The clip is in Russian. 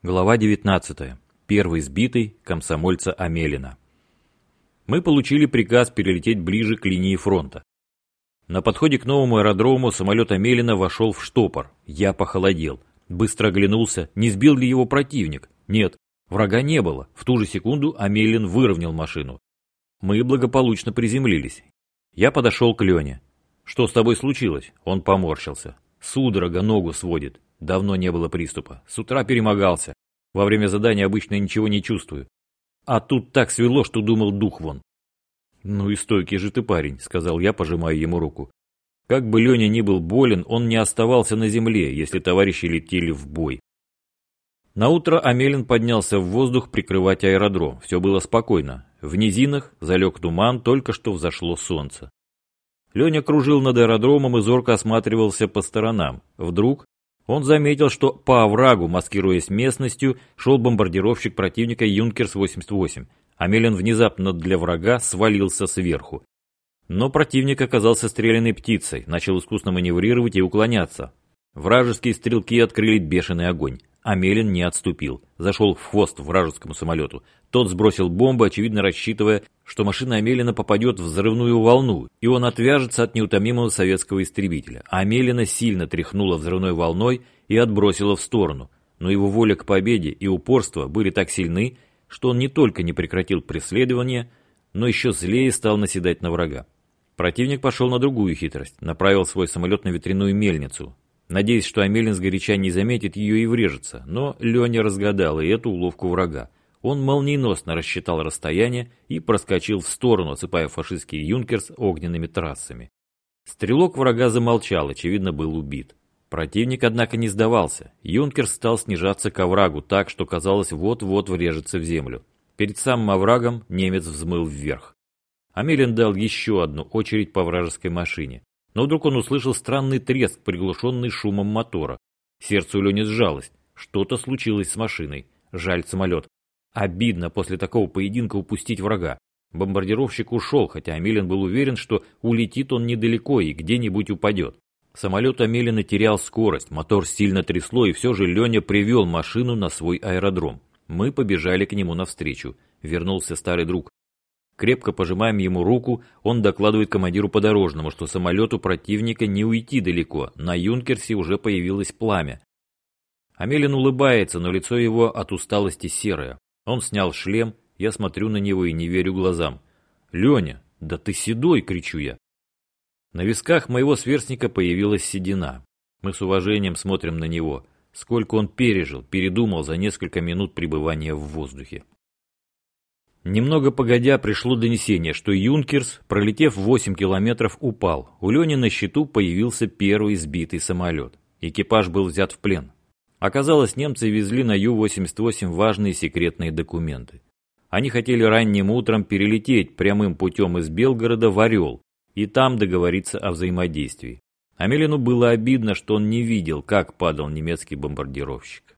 Глава 19. Первый сбитый комсомольца Амелина. Мы получили приказ перелететь ближе к линии фронта. На подходе к новому аэродрому самолет Амелина вошел в штопор. Я похолодел. Быстро оглянулся, не сбил ли его противник. Нет, врага не было. В ту же секунду Амелин выровнял машину. Мы благополучно приземлились. Я подошел к Лене. «Что с тобой случилось?» Он поморщился. «Судорога ногу сводит. Давно не было приступа. С утра перемогался. Во время задания обычно ничего не чувствую. А тут так свело, что думал дух вон. «Ну и стойкий же ты парень», — сказал я, пожимая ему руку. Как бы Леня ни был болен, он не оставался на земле, если товарищи летели в бой. Наутро Амелин поднялся в воздух прикрывать аэродром. Все было спокойно. В низинах залег туман, только что взошло солнце. Леня кружил над аэродромом и зорко осматривался по сторонам. Вдруг он заметил, что по оврагу, маскируясь местностью, шел бомбардировщик противника «Юнкерс-88». Амелин внезапно для врага свалился сверху. Но противник оказался стрелянной птицей, начал искусно маневрировать и уклоняться. Вражеские стрелки открыли бешеный огонь. Амелин не отступил, зашел в хвост вражескому самолету. Тот сбросил бомбу, очевидно рассчитывая, что машина Амелина попадет в взрывную волну, и он отвяжется от неутомимого советского истребителя. Амелина сильно тряхнула взрывной волной и отбросила в сторону. Но его воля к победе и упорство были так сильны, что он не только не прекратил преследование, но еще злее стал наседать на врага. Противник пошел на другую хитрость, направил свой самолет на ветряную мельницу, надеясь, что Амелин сгоряча не заметит ее и врежется, но Леня разгадал и эту уловку врага. Он молниеносно рассчитал расстояние и проскочил в сторону, осыпая фашистский юнкерс огненными трассами. Стрелок врага замолчал, очевидно, был убит. Противник, однако, не сдавался. Юнкерс стал снижаться к оврагу так, что казалось, вот-вот врежется в землю. Перед самым оврагом немец взмыл вверх. Амелин дал еще одну очередь по вражеской машине. Но вдруг он услышал странный треск, приглушенный шумом мотора. Сердце у Лени сжалось. Что-то случилось с машиной. Жаль самолет. Обидно после такого поединка упустить врага. Бомбардировщик ушел, хотя Амелин был уверен, что улетит он недалеко и где-нибудь упадет. Самолет Амелина терял скорость, мотор сильно трясло, и все же Леня привел машину на свой аэродром. Мы побежали к нему навстречу. Вернулся старый друг. Крепко пожимаем ему руку, он докладывает командиру подорожному, что самолету противника не уйти далеко, на Юнкерсе уже появилось пламя. Амелин улыбается, но лицо его от усталости серое. Он снял шлем, я смотрю на него и не верю глазам. «Леня, да ты седой!» — кричу я. На висках моего сверстника появилась седина. Мы с уважением смотрим на него. Сколько он пережил, передумал за несколько минут пребывания в воздухе. Немного погодя пришло донесение, что Юнкерс, пролетев 8 километров, упал. У Лени на счету появился первый сбитый самолет. Экипаж был взят в плен. Оказалось, немцы везли на Ю-88 важные секретные документы. Они хотели ранним утром перелететь прямым путем из Белгорода в Орел и там договориться о взаимодействии. Амелину было обидно, что он не видел, как падал немецкий бомбардировщик.